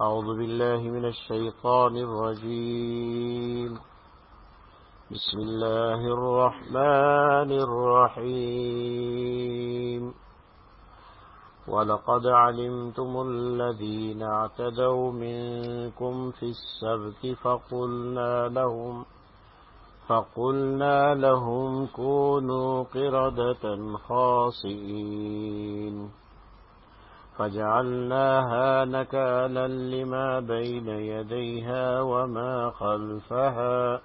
أعوذ بالله من الشيطان الرجيم. بسم الله الرحمن الرحيم. ولقد علمتم الذين اعتدوا منكم في السبت فقلنا لهم فقلنا لهم كونوا قردة خاصئين فجعلناها نكالا لما بين يديها وما خلفها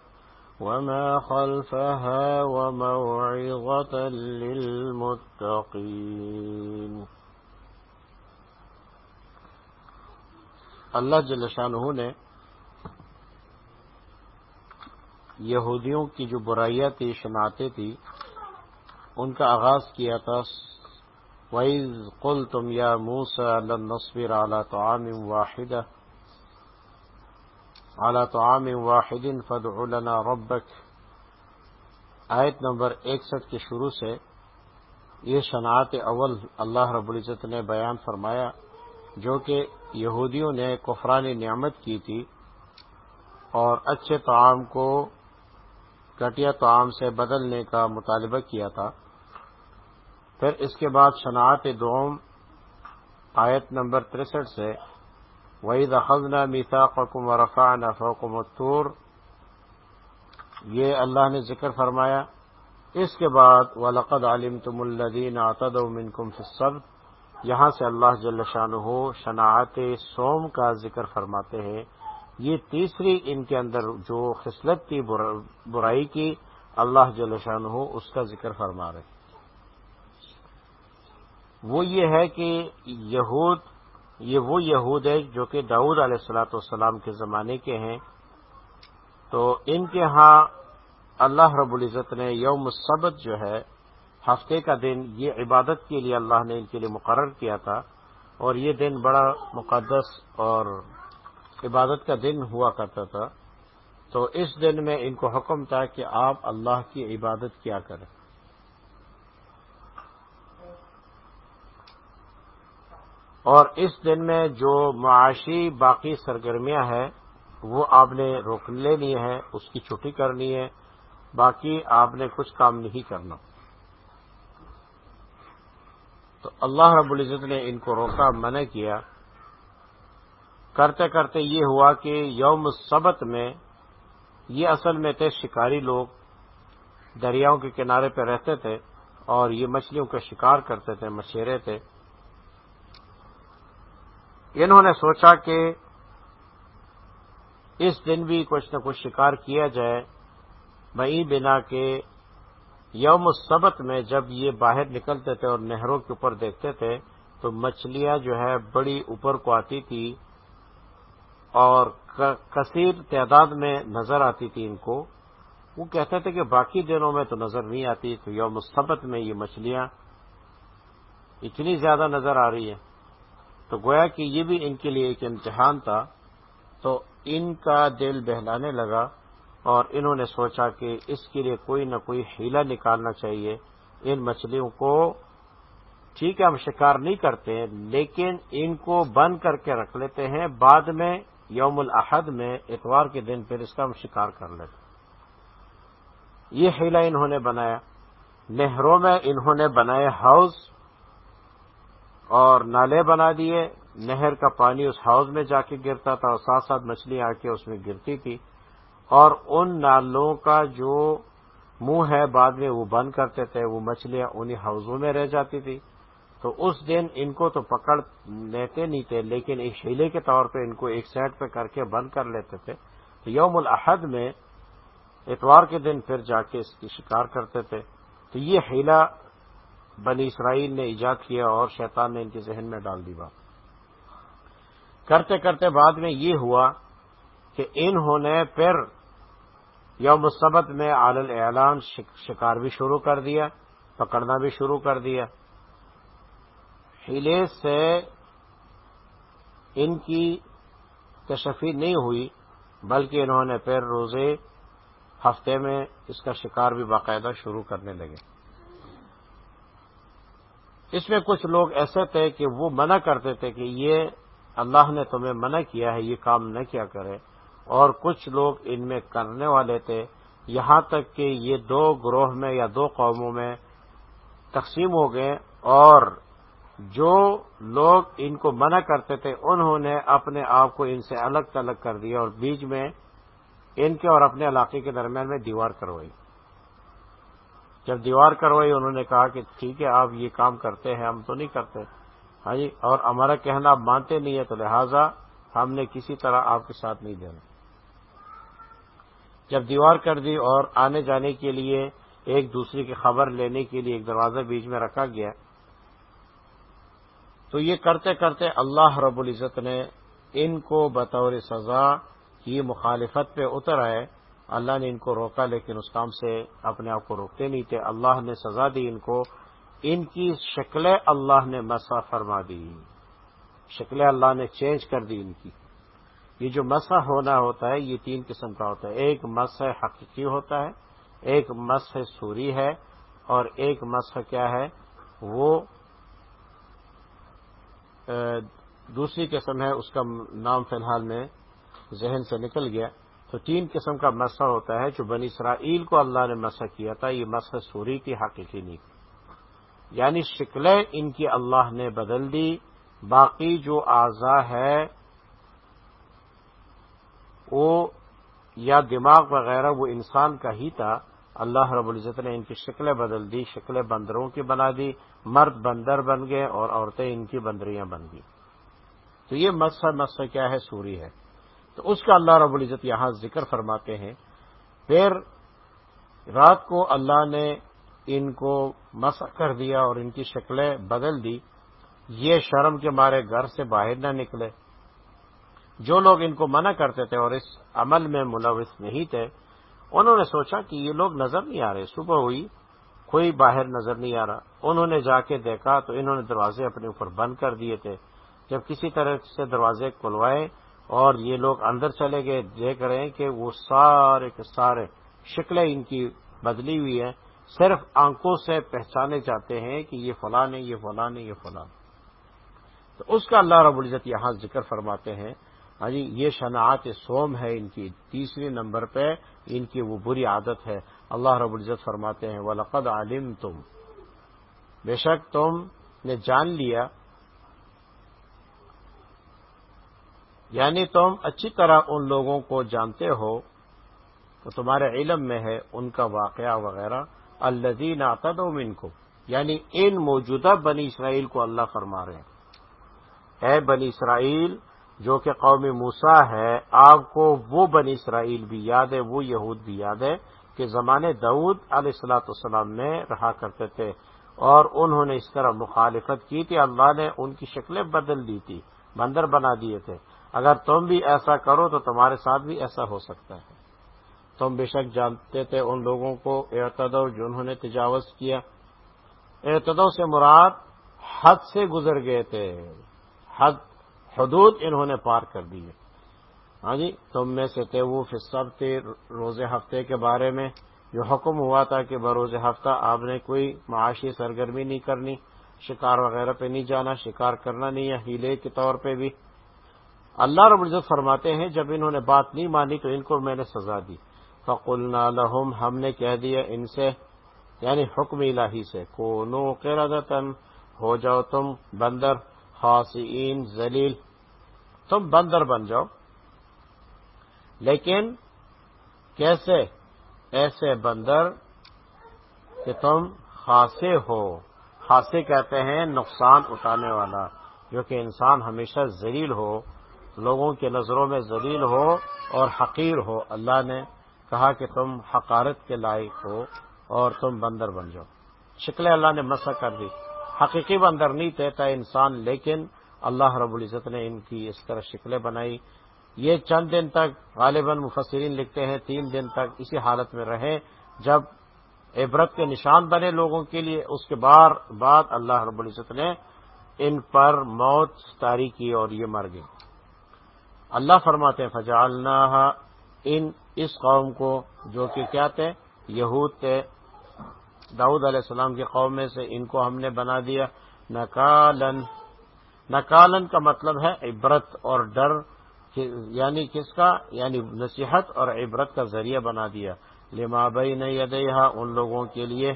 وما خلفها وموعظة للمتقين. اللہ جل شاہ نے یہودیوں کی جو برائیاں تھی شناعتیں تھی ان کا آغاز کیا تھا وَإِذْ قُلْتُمْ يَا مُوسَى لَن نَصْبِرَ عَلَى طَعَامٍ وَاحِدٍ عَلَى طَعَامٍ وَاحِدٍ فَادْعُ لَنَا رَبَّكَ۔ آیت نمبر 61 کے شروع سے یہ شناعت اول اللہ رب العزت نے بیان فرمایا، جو کہ یہودیوں نے کفران نعمت کی تھی اور اچھے طعام کو گٹیا طعام سے بدلنے کا مطالبہ کیا تھا۔ پھر اس کے بعد شناعت دوم، آیت نمبر تریسٹھ سے وہی دخلنا میتا قکم و رفا نفوقم الطور۔ یہ اللہ نے ذکر فرمایا۔ اس کے بعد، ولقد علم تم الدین آتد و منکم یہاں سے اللہ جل شان ہو شناعت سوم کا ذکر فرماتے ہیں۔ یہ تیسری ان کے اندر جو خصلت تھی برائی کی، اللہ جل شان ہو اس کا ذکر فرما رہے وہ یہ ہے کہ یہود، یہ وہ یہود ہے جو کہ داود علیہ السلاۃ والسلام کے زمانے کے ہیں۔ تو ان کے ہاں اللہ رب العزت نے یوم سبت جو ہے، ہفتے کا دن، یہ عبادت کے لیے اللہ نے ان کے لیے مقرر کیا تھا۔ اور یہ دن بڑا مقدس اور عبادت کا دن ہوا کرتا تھا۔ تو اس دن میں ان کو حکم تھا کہ آپ اللہ کی عبادت کیا کریں۔ اور اس دن میں جو معاشی باقی سرگرمیاں ہیں، وہ آپ نے روک لینی ہے اس کی چھٹی کرنی ہے باقی آپ نے کچھ کام نہیں کرنا۔ تو اللہ رب العزت نے ان کو روکا، منع کیا۔ کرتے کرتے یہ ہوا کہ یوم سبت میں، یہ اصل میں تھے شکاری لوگ۔ دریاؤں کے کنارے پہ رہتے تھے اور یہ مچھلیوں کا شکار کرتے تھے، مچھیرے تھے۔ انہوں نے سوچا کہ اس دن بھی کچھ نہ کچھ شکار کیا جائے۔ بئی بنا کے یوم سبت میں جب یہ باہر نکلتے تھے اور نہروں کے اوپر دیکھتے تھے، تو مچھلیاں جو ہے بڑی اوپر کو آتی تھی اور کثیر تعداد میں نظر آتی تھی ان کو۔ وہ کہتے تھے کہ باقی دنوں میں تو نظر نہیں آتی، تو یوم سبت میں یہ مچھلیاں اتنی زیادہ نظر آ رہی ہیں۔ تو گویا کہ یہ بھی ان کے لیے ایک امتحان تھا، تو ان کا دل بہلانے لگا اور انہوں نے سوچا کہ اس کے لیے کوئی نہ کوئی ہیلا نکالنا چاہیے۔ ان مچھلیوں کو ٹھیک ہے، ہم شکار نہیں کرتے، لیکن ان کو بند کر کے رکھ لیتے ہیں۔ بعد میں یوم الاحد میں اتوار کے دن پھر اس کا ہم شکار کر لیتے یہ ہیلا انہوں نے بنایا۔ نہروں میں انہوں نے بنائے ہاؤس۔ اور نالے بنا دیے۔ نہر کا پانی اس ہاؤس میں جا کے گرتا تھا اور ساتھ ساتھ مچھلی آ کے اس میں گرتی تھی۔ اور ان نالوں کا جو منہ ہے بعد میں وہ بند کرتے تھے، وہ مچھلیاں انہیں ہاؤزوں میں رہ جاتی تھی۔ تو اس دن ان کو تو پکڑ لیتے نہیں تھے، لیکن ایک شیلے کے طور پہ ان کو ایک سائڈ پہ کر کے بند کر لیتے تھے۔ تو یوم الاحد میں اتوار کے دن پھر جا کے اس کی شکار کرتے تھے۔ تو یہ ہیلا بنی اسرائیل نے ایجاد کیا اور شیطان نے ان کے ذہن میں ڈال دی بات۔ کرتے کرتے بعد میں یہ ہوا کہ انہوں نے پھر یوم سبت میں عالل اعلان شکار بھی شروع کر دیا، پکڑنا بھی شروع کر دیا۔ ہیلے سے ان کی کشفی نہیں ہوئی، بلکہ انہوں نے پھر روزے ہفتے میں اس کا شکار بھی باقاعدہ شروع کرنے لگے۔ اس میں کچھ لوگ ایسے تھے کہ وہ منع کرتے تھے کہ یہ اللہ نے تمہیں منع کیا ہے، یہ کام نہ کیا کرے۔ اور کچھ لوگ ان میں کرنے والے تھے۔ یہاں تک کہ یہ دو گروہ میں یا دو قوموں میں تقسیم ہو گئے اور جو لوگ ان کو منع کرتے تھے، انہوں نے اپنے آپ کو ان سے الگ تلگ کر دیا اور بیچ میں ان کے اور اپنے علاقے کے درمیان میں دیوار کروائی۔ جب دیوار کروائی، انہوں نے کہا کہ ٹھیک ہے، آپ یہ کام کرتے ہیں، ہم تو نہیں کرتے۔ ہاں جی اور ہمارا کہنا آپ مانتے نہیں ہے تو لہذا ہم نے کسی طرح آپ کے ساتھ نہیں دینا۔ جب دیوار کر دی اور آنے جانے کے لیے ایک دوسرے کی خبر لینے کے لیے ایک دروازہ بیچ میں رکھا گیا، تو یہ کرتے کرتے اللہ رب العزت نے ان کو بطور سزا کی مخالفت پہ اتر آئے۔ اللہ نے ان کو روکا لیکن اس کام سے اپنے آپ کو روکتے نہیں تھے۔ اللہ نے سزا دی ان کو۔ ان کی شکلیں اللہ نے مسا فرما دی۔ شکلیں اللہ نے چینج کر دی ان کی۔ یہ جو مسح ہونا ہوتا ہے، یہ تین قسم کا ہوتا ہے۔ ایک مسح حقیقی ہوتا ہے، ایک مسح سوری ہے اور ایک مسح کیا ہے؟ وہ دوسری قسم ہے، اس کا نام فی الحال میں ذہن سے نکل گیا۔ تو تین قسم کا مسح ہوتا ہے جو بنی اسرائیل کو اللہ نے مسح کیا تھا، یہ مسح سوری کی حقیقی نہیں۔ یعنی شکلیں ان کی اللہ نے بدل دی، باقی جو اعضا ہے، وہ یا دماغ وغیرہ وہ انسان کا ہی تھا۔ اللہ رب العزت نے ان کی شکلیں بدل دی، شکلیں بندروں کی بنا دی، مرد بندر بن گئے اور عورتیں ان کی بندریاں بن گئی تو یہ مسئلہ مسئلہ کیا ہے؟ سوری ہے۔ تو اس کا اللہ رب العزت یہاں ذکر فرماتے ہیں۔ پھر رات کو اللہ نے ان کو مسح کر دیا اور ان کی شکلیں بدل دی۔ یہ شرم کے مارے گھر سے باہر نہ نکلے۔ جو لوگ ان کو منع کرتے تھے اور اس عمل میں ملوث نہیں تھے، انہوں نے سوچا کہ یہ لوگ نظر نہیں آ رہے۔ صبح ہوئی، کوئی باہر نظر نہیں آ رہا۔ انہوں نے جا کے دیکھا تو انہوں نے دروازے اپنے اوپر بند کر دیے تھے۔ جب کسی طرح سے دروازے کھلوائے اور یہ لوگ اندر چلے گئے، دیکھ رہے ہیں کہ وہ سارے کے سارے شکلیں ان کی بدلی ہوئی ہیں۔ صرف آنکھوں سے پہچانے جاتے ہیں کہ یہ فلاں یہ فلاں یہ فلاں تو اس کا اللہ رب العزت یہاں ذکر فرماتے ہیں۔ ہاں جی یہ شناعت سوم ہے ان کی، تیسری نمبر پہ ان کی وہ بری عادت ہے۔ اللہ رب العزت فرماتے ہیں، ولقد عالم تم بے شک تم نے جان لیا یعنی تم اچھی طرح ان لوگوں کو جانتے ہو، تو تمہارے علم میں ہے ان کا واقعہ وغیرہ الدین آتد ان کو یعنی ان موجودہ بنی اسرائیل کو اللہ فرما رہے ہیں۔ اے بنی اسرائیل، جو کہ قوم موسا ہے، آپ کو وہ بنی اسرائیل بھی یاد ہے، وہ یہود بھی یاد ہے، کہ زمانے دعود علیہ السلاۃ والسلام میں رہا کرتے تھے، اور انہوں نے اس طرح مخالفت کی تھی، اللہ نے ان کی شکلیں بدل دی تھی، بندر بنا دیے تھے۔ اگر تم بھی ایسا کرو تو تمہارے ساتھ بھی ایسا ہو سکتا ہے۔ تم بے شک جانتے تھے ان لوگوں کو اعتدو جو انہوں نے تجاوز کیا۔ اعتدو سے مراد حد سے گزر گئے تھے۔ حد، حدود انہوں نے پار کر دی ہاں جی تم میں سے تھے وہ فصب تھے روز ہفتے کے بارے میں۔ جو حکم ہوا تھا کہ بروز ہفتہ آپ نے کوئی معاشی سرگرمی نہیں کرنی، شکار وغیرہ پہ نہیں جانا، شکار کرنا نہیں ہے، ہیلے کے طور پہ بھی۔ اللہ رب العزت فرماتے ہیں، جب انہوں نے بات نہیں مانی تو ان کو میں نے سزا دی۔ فقلنا لهم، ہم نے کہہ دیا ان سے یعنی حکم الہی سے، کونو قردتن ہو جاؤ تم بندر خاصین ذلیل۔ تم بندر بن جاؤ۔ لیکن کیسے؟ ایسے بندر کہ تم خاصے ہو۔ خاصے کہتے ہیں نقصان اٹھانے والا، جو کہ انسان ہمیشہ ذلیل ہو۔ لوگوں کی نظروں میں ذلیل ہو اور حقیر ہو۔ اللہ نے کہا کہ تم حقارت کے لائق ہو اور تم بندر بن جاؤ۔ شکل اللہ نے مسا کر دی۔ حقیقی بندر نہیں تھا انسان، لیکن اللہ رب العزت نے ان کی اس طرح شکلیں بنائی۔ یہ چند دن تک غالباً مفسرین لکھتے ہیں، تین دن تک اسی حالت میں رہے۔ جب عبرت کے نشان بنے لوگوں کے لیے، اس کے بار بعد اللہ رب العزت نے ان پر موت تاری کی اور یہ مر گئے۔ اللہ فرماتے ہیں فجالنا ان، اس قوم کو جو کہ کیا تھے؟ یہود تھے۔ داؤد علیہ السلام کی قوم میں سے ان کو ہم نے بنا دیا۔ نکالن نکالن کا مطلب ہے عبرت اور ڈر یعنی کس کا؟ یعنی نصیحت اور عبرت کا ذریعہ بنا دیا۔ لما بئی نے ان لوگوں کے لیے،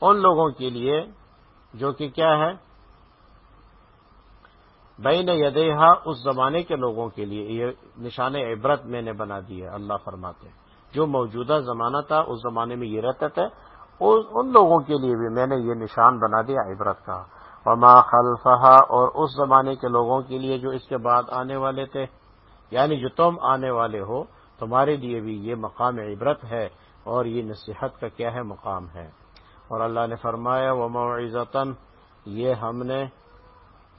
ان لوگوں کے لیے جو کہ کیا ہے؟ بین یدیہ اس زمانے کے لوگوں کے لیے، یہ نشان عبرت میں نے بنا دیا اللہ فرماتے جو موجودہ زمانہ تھا، اس زمانے میں یہ رہتا تھا۔ ان لوگوں کے لیے بھی میں نے یہ نشان بنا دیا، عبرت کا۔ وما خلفہ اور اس زمانے کے لوگوں کے لیے جو اس کے بعد آنے والے تھے۔ یعنی جو تم آنے والے ہو، تمہارے لیے بھی یہ مقام عبرت ہے، اور یہ نصیحت کا کیا ہے، مقام ہے۔ اور اللہ نے فرمایا وہ معزتاً یہ ہم نے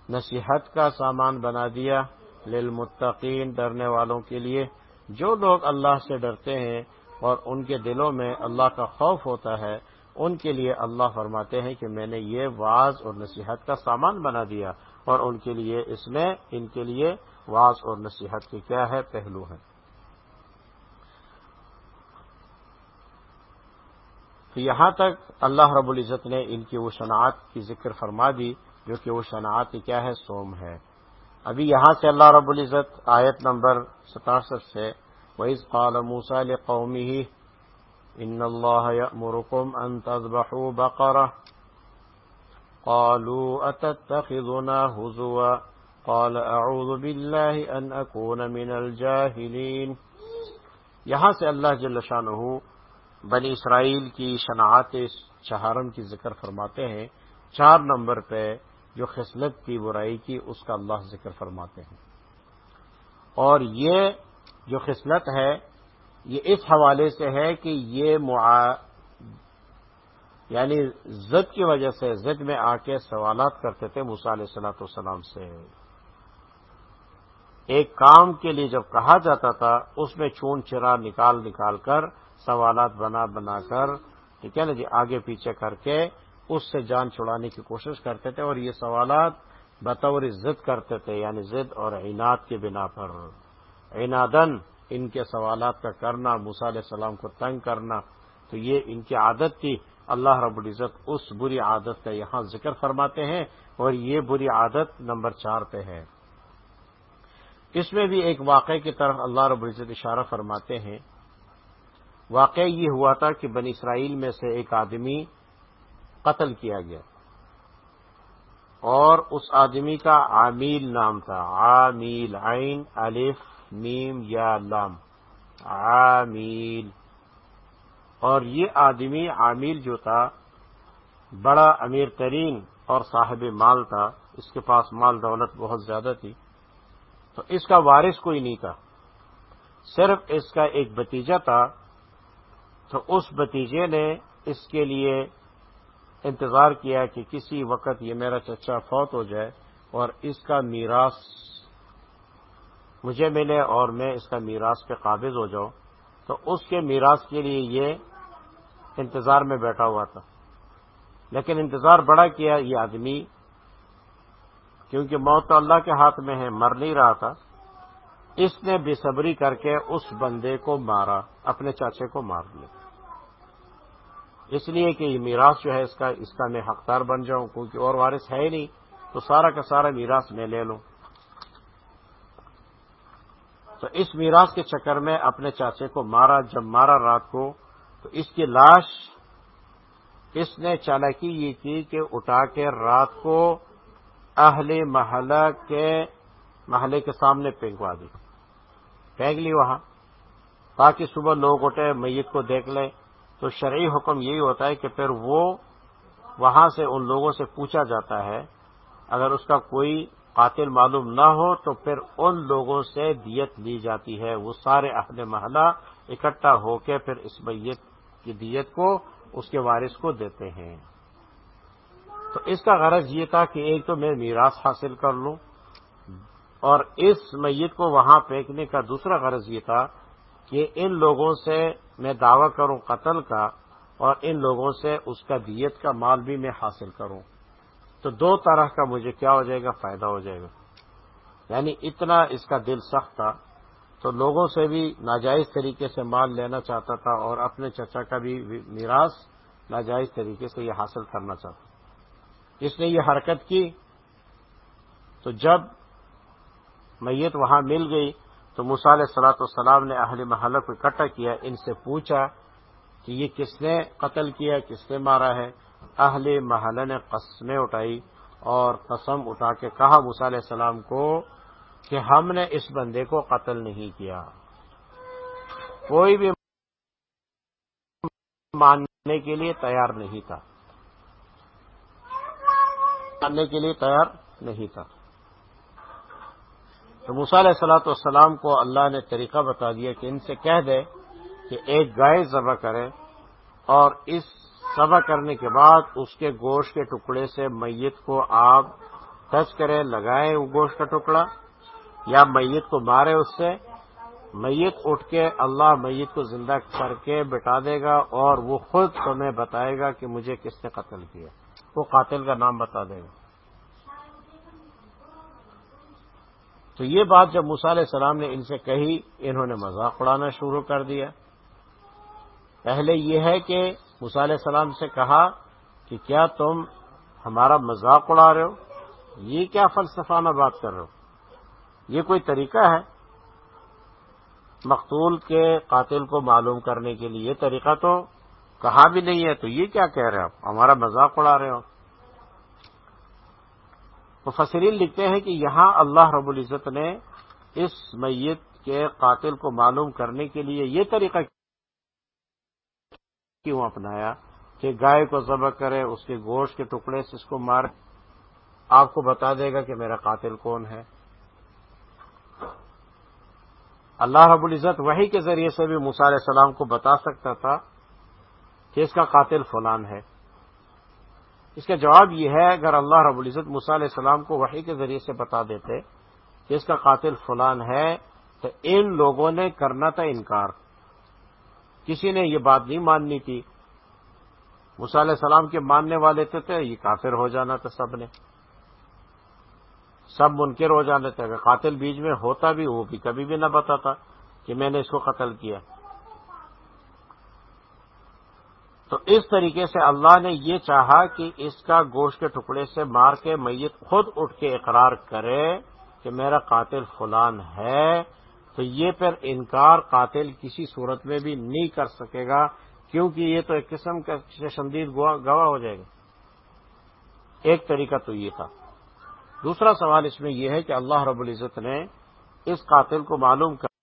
نصیحت کا سامان بنا دیا للمتقین ڈرنے والوں کے لیے۔ جو لوگ اللہ سے ڈرتے ہیں اور ان کے دلوں میں اللہ کا خوف ہوتا ہے، ان کے لیے اللہ فرماتے ہیں کہ میں نے یہ واز اور نصیحت کا سامان بنا دیا۔ اور ان کے لیے، اس میں ان کے لیے واز اور نصیحت کے کیا ہے پہلو ہے تو یہاں تک اللہ رب العزت نے ان کی وہ صنعت کی ذکر فرما دی۔ جو کہ وہ صنعت کی کیا ہے سوم ہے۔ ابھی یہاں سے اللہ رب العزت آیت نمبر ستاسٹھ سے، وَإِذْ قَالَ مُوسَى لِقَوْمِهِ إِنَّ اللَّهَ يَأْمُرُكُمْ أَن تَذْبَحُوا بَقَرَةً۔ قَالُوا أَتَتَّخِذُنَا هُزُوًا؟ قَالَ أَعُوذُ بِاللَّهِ أَنْ أَكُونَ مِنَ الْجَاهِلِينَ۔ یہاں سے اللہ جل شانہ بنی اسرائیل کی شناعت چہارم کی ذکر فرماتے ہیں۔ چار نمبر پہ جو خصلت کی برائی کی اس کا اللہ ذکر فرماتے ہیں۔ اور یہ جو خصلت ہے، یہ اس حوالے سے ہے کہ یہ معا یعنی زد کی وجہ سے، زد میں آ کے سوالات کرتے تھے موسا علیہ السلاۃ والسلام سے۔ ایک کام کے لیے جب کہا جاتا تھا، اس میں چون چرا نکال نکال کر سوالات بنا بنا کر، ٹھیک ہے نا جی آگے پیچھے کر کے اس سے جان چھڑانے کی کوشش کرتے تھے اور یہ سوالات بطور ضد کرتے تھے یعنی ضد اور عناد کے بنا پر۔ عنادن ان کے سوالات کا کرنا موسا علیہ السلام کو تنگ کرنا، تو یہ ان کی عادت تھی۔ اللہ رب العزت اس بری عادت کا یہاں ذکر فرماتے ہیں اور یہ بری عادت نمبر چار پہ ہے۔ اس میں بھی ایک واقعے کی طرف اللہ رب العزت اشارہ فرماتے ہیں۔ واقع یہ ہوا تھا کہ بنی اسرائیل میں سے ایک آدمی قتل کیا گیا اور اس آدمی کا عامیل نام تھا عامیل عین، الف، میم یا لام عامیل اور یہ آدمی عامیل جو تھا، بڑا امیر ترین اور صاحب مال تھا، اس کے پاس مال دولت بہت زیادہ تھی۔ تو اس کا وارث کوئی نہیں تھا، صرف اس کا ایک بتیجا تھا۔ تو اس بتیجے نے اس کے لیے انتظار کیا کہ کسی وقت یہ میرا چچا فوت ہو جائے اور اس کا میراث مجھے ملے اور میں اس کا میراث پہ قابض ہو جاؤں، تو اس کے میراث کے لیے یہ انتظار میں بیٹھا ہوا تھا۔ لیکن انتظار بڑا کیا یہ آدمی، کیونکہ موت تو اللہ کے ہاتھ میں ہے، مر نہیں رہا تھا۔ اس نے بے صبری کر کے اس بندے کو مارا، اپنے چاچے کو مار دیا۔ اس لیے کہ یہ میراث جو ہے اس کا اس کا میں حقدار بن جاؤں، کیونکہ اور وارث ہے ہی نہیں، تو سارا کا سارا میراث میں لے لوں۔ تو اس میراث کے چکر میں اپنے چاچے کو مارا، جب مارا رات کو، تو اس کی لاش اس نے چالاکی یہ کی کہ اٹھا کے رات کو اہل محلہ کے محلے کے سامنے پھینکوا دی۔ پھینک لی وہاں، تاکہ صبح لوگ اٹھے، میت کو دیکھ لیں تو شرعی حکم یہی ہوتا ہے کہ پھر وہ وہاں سے ان لوگوں سے پوچھا جاتا ہے، اگر اس کا کوئی قاتل معلوم نہ ہو تو پھر ان لوگوں سے دیت لی جاتی ہے۔ وہ سارے اہل محلہ اکٹھا ہو کے پھر اس میت کی دیت کو، اس کے وارث کو دیتے ہیں۔ تو اس کا غرض یہ تھا کہ ایک تو میں میراث حاصل کر لوں اور اس میت کو وہاں پھینکنے کا دوسرا غرض یہ تھا کہ ان لوگوں سے میں دعوی کروں قتل کا اور ان لوگوں سے اس کا دیت کا مال بھی میں حاصل کروں۔ تو دو طرح کا مجھے کیا ہو جائے گا؟ فائدہ ہو جائے گا۔ یعنی اتنا اس کا دل سخت تھا۔ تو لوگوں سے بھی ناجائز طریقے سے مال لینا چاہتا تھا اور اپنے چچا کا بھی میراث ناجائز طریقے سے یہ حاصل کرنا چاہتا اس نے یہ حرکت کی۔ تو جب میت وہاں مل گئی تو مثال سلاۃ والسلام نے اہل محلہ کو اکٹھا کیا، ان سے پوچھا کہ یہ کس نے قتل کیا، کس نے مارا ہے؟ اہل محلہ نے قسمیں اٹھائی اور قسم اٹھا کے کہا علیہ السلام کو کہ ہم نے اس بندے کو قتل نہیں کیا۔ کوئی بھی ماننے کے لیے تیار نہیں تھا۔ ماننے کے لیے تیار نہیں تھا۔ تو علیہ سلاۃ والسلام کو اللہ نے طریقہ بتا دیا کہ ان سے کہہ دے کہ ایک گائے ذبح کرے اور اس ذبح کرنے کے بعد اس کے گوشت کے ٹکڑے سے میت کو آپ ٹچ کریں، لگائیں وہ گوشت کا ٹکڑا یا میت کو مارے اس سے۔ میت اٹھ کے اللہ میت کو زندہ کر کے بٹا دے گا اور وہ خود تمہیں بتائے گا کہ مجھے کس نے قتل کیا۔ وہ قاتل کا نام بتا دے گا۔ تو یہ بات جب علیہ السلام نے ان سے کہی، انہوں نے مذاق اڑانا شروع کر دیا۔ پہلے یہ ہے کہ علیہ السلام سے کہا کہ کیا تم ہمارا مذاق اڑا رہے ہو؟ یہ کیا فلسفانہ بات کر رہے ہو؟ یہ کوئی طریقہ ہے؟ مقتول کے قاتل کو معلوم کرنے کے لیے یہ طریقہ تو کہا بھی نہیں ہے، تو یہ کیا کہہ رہے آپ ہمارا مذاق اڑا رہے ہو۔ مفسرین لکھتے ہیں کہ یہاں اللہ رب العزت نے اس میت کے قاتل کو معلوم کرنے کے لیے یہ طریقہ کیوں اپنایا کہ گائے کو ذبح کرے، اس کے گوشت کے ٹکڑے سے اس کو مار آپ کو بتا دے گا کہ میرا قاتل کون ہے؟ اللہ رب العزت وہی کے ذریعے سے بھی علیہ السلام کو بتا سکتا تھا کہ اس کا قاتل فلان ہے۔ اس کا جواب یہ ہے، اگر اللہ رب العزت علیہ السلام کو وہی کے ذریعے سے بتا دیتے کہ اس کا قاتل فلان ہے، تو ان لوگوں نے کرنا تھا انکار۔ کسی نے یہ بات نہیں ماننی تھی۔ علیہ السلام کے ماننے والے تھے تو یہ کافر ہو جانا تھا سب نے۔ سب منکر ہو جانے تھے۔ اگر قاتل بیچ میں ہوتا بھی، وہ بھی کبھی بھی نہ بتاتا کہ میں نے اس کو قتل کیا۔ تو اس طریقے سے اللہ نے یہ چاہا کہ اس کا گوشت کے ٹکڑے سے مار کے میت خود اٹھ کے اقرار کرے کہ میرا قاتل فلان ہے، تو یہ پھر انکار قاتل کسی صورت میں بھی نہیں کر سکے گا، کیونکہ یہ تو ایک قسم کا شدید گواہ ہو جائے گا۔ ایک طریقہ تو یہ تھا۔ دوسرا سوال اس میں یہ ہے کہ اللہ رب العزت نے اس قاتل کو معلوم کر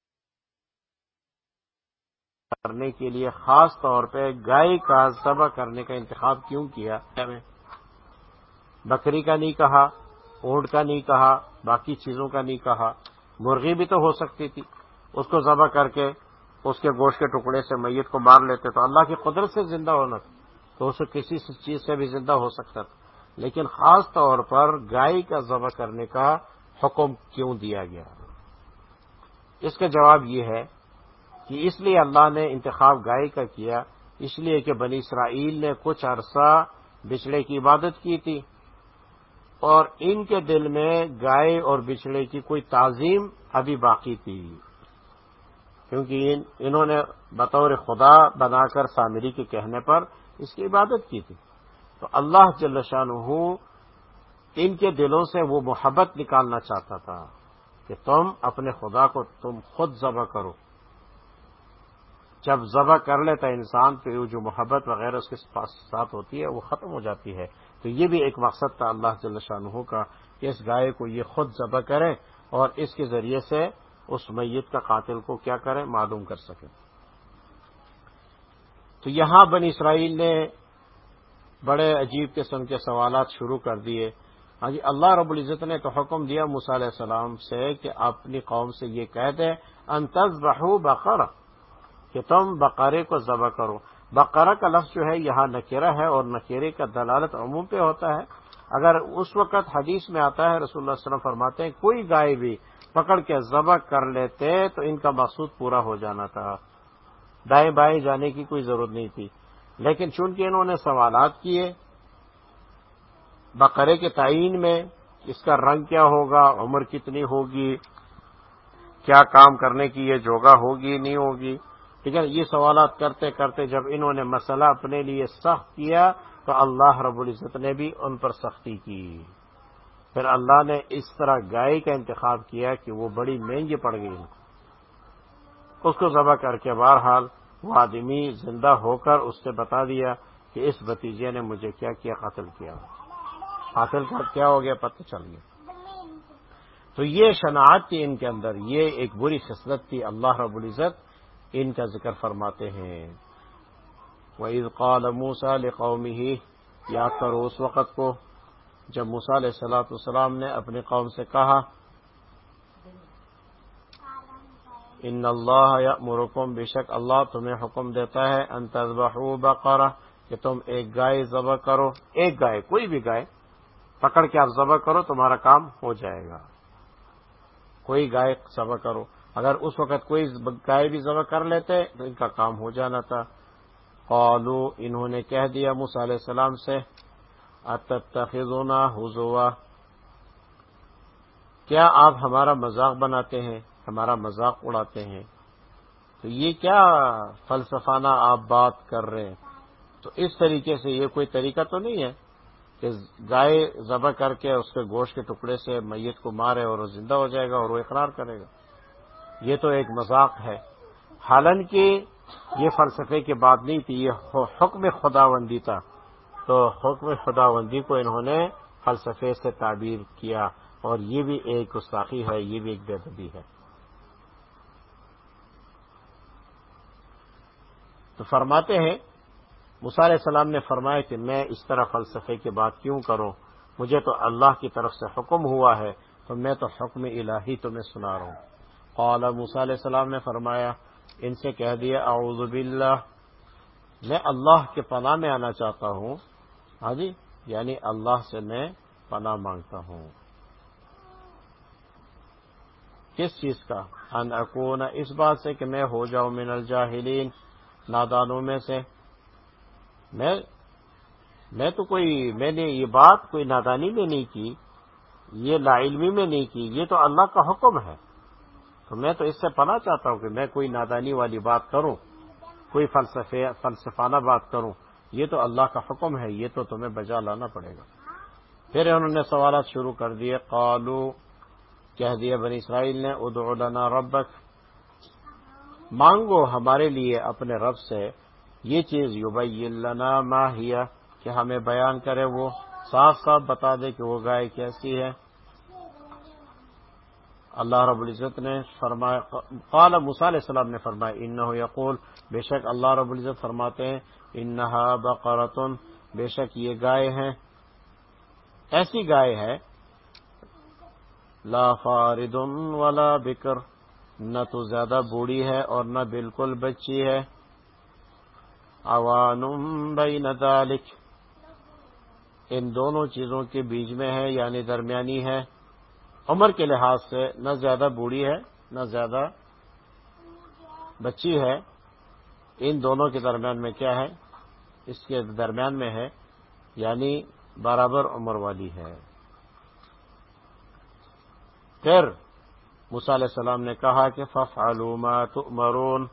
کرنے کے لیے خاص طور پہ گائے کا ذبح کرنے کا انتخاب کیوں کیا؟ بکری کا نہیں کہا، اونٹ کا نہیں کہا، باقی چیزوں کا نہیں کہا۔ مرغی بھی تو ہو سکتی تھی۔ اس کو ذبح کر کے اس کے گوشت کے ٹکڑے سے میت کو مار لیتے تو اللہ کی قدرت سے زندہ ہونا تھا۔ تو اسے کسی چیز سے بھی زندہ ہو سکتا تھا۔ لیکن خاص طور پر گائے کا ذبح کرنے کا حکم کیوں دیا گیا؟ اس کا جواب یہ ہے کہ اس لیے اللہ نے انتخاب گائے کا کیا، اس لیے کہ بنی اسرائیل نے کچھ عرصہ بچڑے کی عبادت کی تھی۔ اور ان کے دل میں گائے اور بچڑے کی کوئی تعظیم ابھی باقی تھی۔ کیونکہ انہوں نے بطور خدا بنا کر سامری کے کہنے پر اس کی عبادت کی تھی۔ تو اللہ جل شاہ ان کے دلوں سے وہ محبت نکالنا چاہتا تھا کہ تم اپنے خدا کو تم خود ذبح کرو۔ جب ذبح کر لیتا انسان، تو جو محبت وغیرہ اس کے ساتھ ہوتی ہے، وہ ختم ہو جاتی ہے۔ تو یہ بھی ایک مقصد تھا اللہ جل شاہ کا کہ اس گائے کو یہ خود ذبح کرے اور اس کے ذریعے سے اس میت کا قاتل کو کیا کریں؟ معلوم کر سکے تو یہاں بنی اسرائیل نے بڑے عجیب قسم کے سوالات شروع کر دیے۔ ہاں جی اللہ رب العزت نے تو حکم دیا علیہ السلام سے کہ اپنی قوم سے یہ کہہ دیں انتظ بہو بقر کہ تم بقرے کو ذبح کرو۔ بقرہ کا لفظ جو ہے، یہاں نکیرہ ہے اور نکیرے کا دلالت عموم پہ ہوتا ہے۔ اگر اس وقت حدیث میں آتا ہے، رسول اللہ علیہ وسلم فرماتے ہیں، کوئی گائے بھی پکڑ کے ذبح کر لیتے تو ان کا مقصود پورا ہو جانا تھا۔ دائیں بائیں جانے کی کوئی ضرورت نہیں تھی۔ لیکن چونکہ انہوں نے سوالات کیے، بقرے کے تعین میں اس کا رنگ کیا ہوگا، عمر کتنی ہوگی، کیا کام کرنے کی یہ جوگا ہوگی، نہیں ہوگی ٹھیک ہے، یہ سوالات کرتے کرتے جب انہوں نے مسئلہ اپنے لیے سخت کیا تو اللہ رب العزت نے بھی ان پر سختی کی۔ پھر اللہ نے اس طرح گائے کا انتخاب کیا کہ وہ بڑی مہنگی پڑ گئی۔ اس کو ذبح کر کے بہرحال وہ آدمی زندہ ہو کر اس سے بتا دیا کہ اس بتیجے نے مجھے کیا کیا قتل کیا۔ قاتل کا کیا ہو گیا پتہ چل گیا۔ تو یہ شناعت تھی ان کے اندر، یہ ایک بری خصلت تھی۔ اللہ رب العزت ان کا ذکر فرماتے ہیں۔ وہ قال موسا قومی ہی یاد کرو اس وقت کو جب موسا علیہ سلاۃ السلام نے اپنی قوم سے کہا، ان اللہ یا مرکم بے شک اللہ تمہیں حکم دیتا ہے انتظبہ بقرہ، کہ تم ایک گائے ذبح کرو۔ ایک گائے، کوئی بھی گائے، پکڑ کے آپ ذبح کرو، تمہارا کام ہو جائے گا۔ کوئی گائے ذبح کرو۔ اگر اس وقت کوئی گائے بھی ذبح کر لیتے تو ان کا کام ہو جانا تھا۔ قالو انہوں نے کہہ دیا علیہ السلام سے اتخذونا حضوا۔ کیا آپ ہمارا مذاق بناتے ہیں؟ ہمارا مذاق اڑاتے ہیں۔ تو یہ کیا فلسفانہ آپ بات کر رہے ہیں؟ تو اس طریقے سے یہ کوئی طریقہ تو نہیں ہے کہ گائے ذبح کر کے اس کے گوشت کے ٹکڑے سے میت کو مارے اور وہ زندہ ہو جائے گا اور وہ اقرار کرے گا۔ یہ تو ایک مذاق ہے۔ حالانکہ یہ فلسفے کی بات نہیں تھی، یہ حکم خداوندی تھا۔ تو حکم خداوندی کو انہوں نے فلسفے سے تعبیر کیا اور یہ بھی ایک گستاخی ہے، یہ بھی ایک بےدبی ہے۔ تو فرماتے ہیں علیہ السلام نے فرمایا کہ میں اس طرح فلسفے کی بات کیوں کروں؟ مجھے تو اللہ کی طرف سے حکم ہوا ہے، تو میں تو حکم الہی تمہیں سنا رہا ہوں۔ قال علیہ السلام نے فرمایا، ان سے کہہ دیا، اعوذ باللہ، میں اللہ کے پناہ میں آنا چاہتا ہوں۔ ہاں جی یعنی اللہ سے میں پناہ مانگتا ہوں۔ کس چیز کا؟ ان اکون، اس بات سے کہ میں ہو جاؤں من الجاہلین، نادانوں میں سے۔ میں میں تو کوئی، میں نے یہ بات کوئی نادانی میں نہیں کی، یہ لا علمی میں نہیں کی، یہ تو اللہ کا حکم ہے۔ تو میں تو اس سے پناہ چاہتا ہوں کہ میں کوئی نادانی والی بات کروں، کوئی فلسفے، فلسفانہ بات کروں، یہ تو اللہ کا حکم ہے، یہ تو تمہیں بجا لانا پڑے گا۔ پھر انہوں نے سوالات شروع کر دیے، قالو، کہہ دیا بنی اسرائیل نے، ادعو لنا ربک۔ مانگو ہمارے لیے اپنے رب سے یہ چیز لنا ما ہیا کہ ہمیں بیان کرے وہ، صاف صاف بتا دے کہ وہ گائے کیسی ہے۔ اللہ رب العزت نے فرمایا، قال علیہ السلام نے فرمایا ان یقول، بے شک اللہ رب العزت فرماتے ہیں، انہا بقرتن، بے شک یہ گائے ہیں۔ ایسی گائے ہے، لا فارد ولا بکر، نہ تو زیادہ بوڑھی ہے اور نہ بالکل بچی ہے۔ اوانم بین ذالک، ان دونوں چیزوں کے بیچ میں ہے یعنی درمیانی ہے۔ عمر کے لحاظ سے نہ زیادہ بوڑھی ہے، نہ زیادہ بچی ہے۔ ان دونوں کے درمیان میں کیا ہے؟ اس کے درمیان میں ہے یعنی برابر عمر والی ہے۔ پھر علیہ السلام نے کہا کہ فف علومات مرون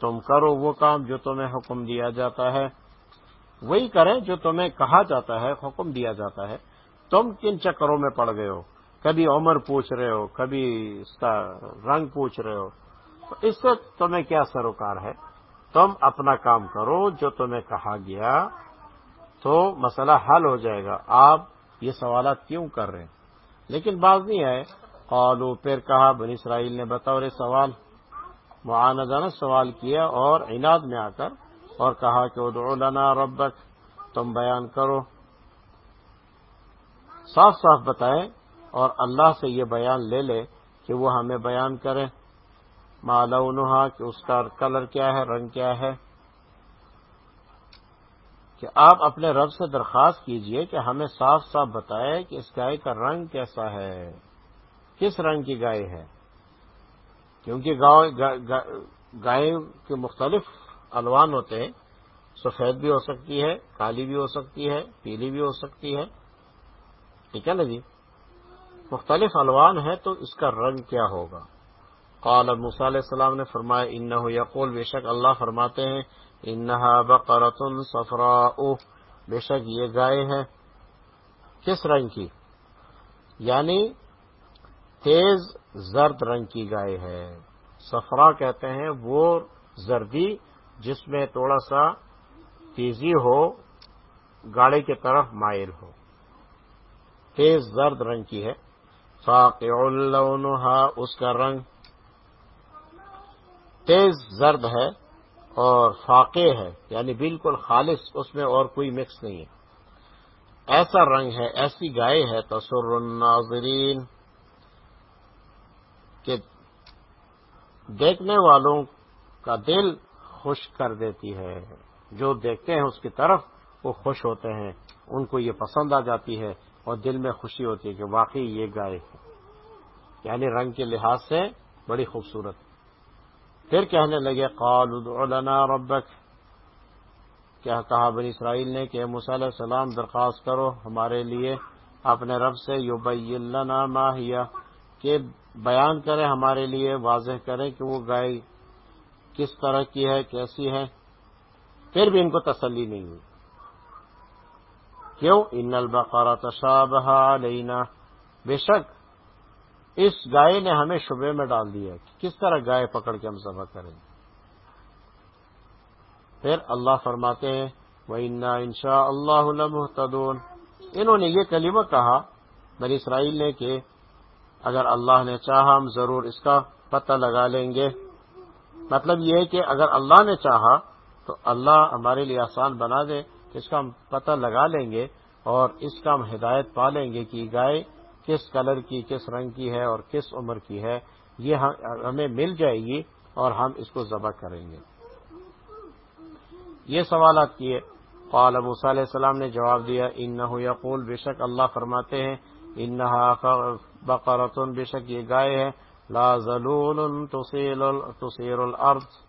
تم کرو وہ کام جو تمہیں حکم دیا جاتا ہے۔ وہی کریں جو تمہیں کہا جاتا ہے، حکم دیا جاتا ہے۔ تم کن چکروں میں پڑ گئے ہو؟ کبھی عمر پوچھ رہے ہو، کبھی اس کا رنگ پوچھ رہے ہو۔ تو اس سے تمہیں کیا سروکار ہے؟ تم اپنا کام کرو، جو تمہیں کہا گیا، تو مسئلہ حل ہو جائے گا۔ آپ یہ سوالات کیوں کر رہے ہیں؟ لیکن بعض نہیں ہے قالو پھر کہا، بنی اسرائیل نے بطور سوال، معاندانہ سوال کیا اور عناد میں آ کر اور کہا کہ ادعو لنا ربک، تم بیان کرو۔ صاف صاف بتائیں اور اللہ سے یہ بیان لے لے کہ وہ ہمیں بیان کرے مالونہا کہ اس کا کلر کیا ہے، رنگ کیا ہے۔ کہ آپ اپنے رب سے درخواست کیجیے کہ ہمیں صاف صاف بتائے کہ اس گائے کا رنگ کیسا ہے۔ کس رنگ کی گائے ہے؟ کیونکہ گائے کے مختلف الوان ہوتے ہیں۔ سفید بھی ہو سکتی ہے، کالی بھی ہو سکتی ہے، پیلی بھی ہو سکتی ہے۔ ٹھیک ہے نا جی؟ مختلف الوان ہے تو اس کا رنگ کیا ہوگا؟ قال موسیٰ علیہ السلام نے فرمایا، انہو یقول، بے شک اللہ فرماتے ہیں، انہا بقرتن صفراء بے شک یہ گائے ہے کس رنگ کی؟ یعنی تیز زرد رنگ کی گائے ہے۔ سفرا کہتے ہیں وہ زردی جس میں تھوڑا سا تیزی ہو گاڑی کی طرف مائل ہو۔ تیز زرد رنگ کی ہے۔ لونها، اس کا رنگ تیز زرد ہے اور فاقے ہے یعنی بالکل خالص، اس میں اور کوئی مکس نہیں ہے۔ ایسا رنگ ہے، ایسی گائے ہے تصر الناظرین، کہ دیکھنے والوں کا دل خوش کر دیتی ہے۔ جو دیکھتے ہیں اس کی طرف، وہ خوش ہوتے ہیں، ان کو یہ پسند آ جاتی ہے۔ اور دل میں خوشی ہوتی ہے کہ واقعی یہ گائے ہے یعنی رنگ کے لحاظ سے بڑی خوبصورت۔ پھر کہنے لگے لنا ربک۔ کیا کہا بنی اسرائیل نے کہ علیہ السلام، درخواست کرو ہمارے لیے اپنے رب سے یو لنا ماہیا کہ بیان کرے ہمارے لیے، واضح کرے کہ وہ گائے کس طرح کی ہے، کیسی ہے۔ پھر بھی ان کو تسلی نہیں ہوئی۔ کیوں؟ ان البقرہ تشابہ علینا۔ بے شک، اس گائے نے ہمیں شبے میں ڈال دیا کہ کس طرح گائے پکڑ کے ہم ذبح کریں۔ پھر اللہ فرماتے ہیں وہ انا انشاء اللہ محتدون انہوں نے یہ کلمہ کہا، بنی اسرائیل نے کہ اگر اللہ نے چاہا، ہم ضرور اس کا پتہ لگا لیں گے۔ مطلب یہ کہ اگر اللہ نے چاہا، تو اللہ ہمارے لیے آسان بنا دے۔ اس کا ہم پتہ لگا لیں گے اور اس کا ہم ہدایت پا لیں گے کہ گائے کس کلر کی، کس رنگ کی ہے اور کس عمر کی ہے، یہ ہمیں مل جائے گی اور ہم اس کو ذبح کریں گے۔ یہ سوالات کیے۔ قال ابو علیہ السلام نے جواب دیا ان یقول، بے شک اللہ فرماتے ہیں ان بقرتن، بے شک یہ گائے ہے، لا ضلول تصیر الارض۔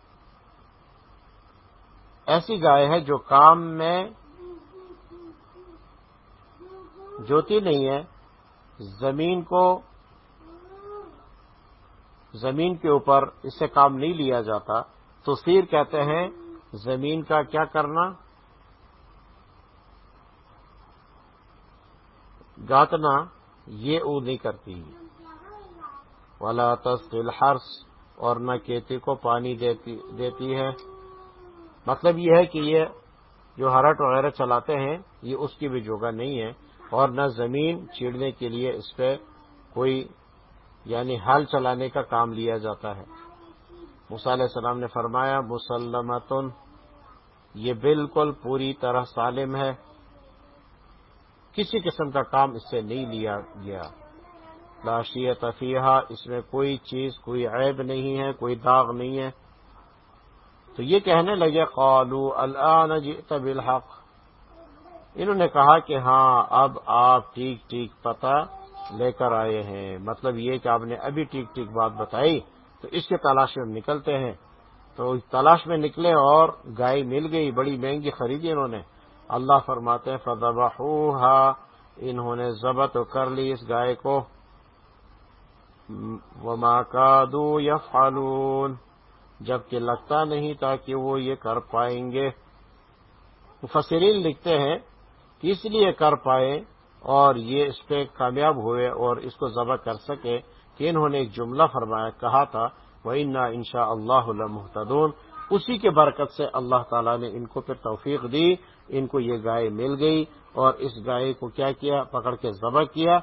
ایسی گائے ہے جو کام میں جوتی نہیں ہے، زمین کو، زمین کے اوپر اس سے کام نہیں لیا جاتا۔ تو سیر کہتے ہیں، زمین کا کیا کرنا؟ گاتنا یہ او نہیں کرتی۔ والا تصل ہرس اور نہ کھیتی کو پانی دیتی ہے۔ مطلب یہ ہے کہ یہ جو ہرٹ وغیرہ چلاتے ہیں، یہ اس کی بھی جوگا نہیں ہے اور نہ زمین چیڑنے کے لیے اس پہ کوئی یعنی ہل چلانے کا کام لیا جاتا ہے۔ علیہ السلام نے فرمایا، مسلمتن، یہ بالکل پوری طرح سالم ہے۔ کسی قسم کا کام اس سے نہیں لیا گیا۔ لاشی تفیحہ اس میں کوئی چیز، کوئی عیب نہیں ہے، کوئی داغ نہیں ہے۔ تو یہ کہنے لگے، قالو الان جئت بالحق. انہوں نے کہا کہ ہاں اب آپ ٹھیک ٹھیک پتہ لے کر آئے ہیں۔ مطلب یہ کہ آپ نے ابھی ٹھیک ٹھیک بات بتائی، تو اس کے تلاش میں نکلتے ہیں۔ تو تلاش میں نکلے اور گائے مل گئی، بڑی مہنگی خریدی انہوں نے۔ اللہ فرماتے ہیں فضبہ انہوں نے ضبط کر لی اس گائے کو۔ وما کادو یا فالون جبکہ لگتا نہیں تھا کہ وہ یہ کر پائیں گے۔ مفسرین لکھتے ہیں کہ اس لیے کر پائے اور یہ اس پہ کامیاب ہوئے اور اس کو ذبح کر سکے کہ انہوں نے ایک جملہ فرمایا، کہا تھا وہ انا انشاء اللہ محتدون اسی کے برکت سے اللہ تعالیٰ نے ان کو پھر توفیق دی، ان کو یہ گائے مل گئی اور اس گائے کو کیا کیا؟ پکڑ کے ذبح کیا۔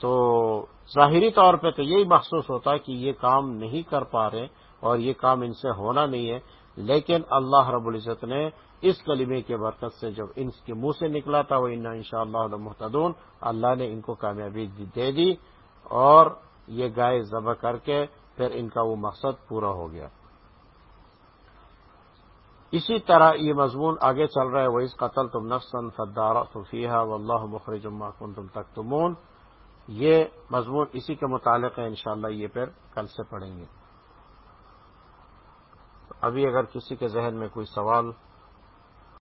تو ظاہری طور پہ تو یہی محسوس ہوتا کہ یہ کام نہیں کر پا رہے اور یہ کام ان سے ہونا نہیں ہے۔ لیکن اللہ رب العزت نے اس کلمے کے برکت سے جب ان کے منہ سے نکلا تھا، وہ ان شاء اللہ محتدون اللہ نے ان کو کامیابی دے دی اور یہ گائے ذبح کر کے پھر ان کا وہ مقصد پورا ہو گیا۔ اسی طرح یہ مضمون آگے چل رہا ہے وہ اس قتل تم نفسن فدار صفیہ و اللہ مخرج کن تم تک تمون یہ مضمون اسی کے متعلق ہے، انشاءاللہ یہ پھر کل سے پڑھیں گے۔ ابھی اگر کسی کے ذہن میں کوئی سوال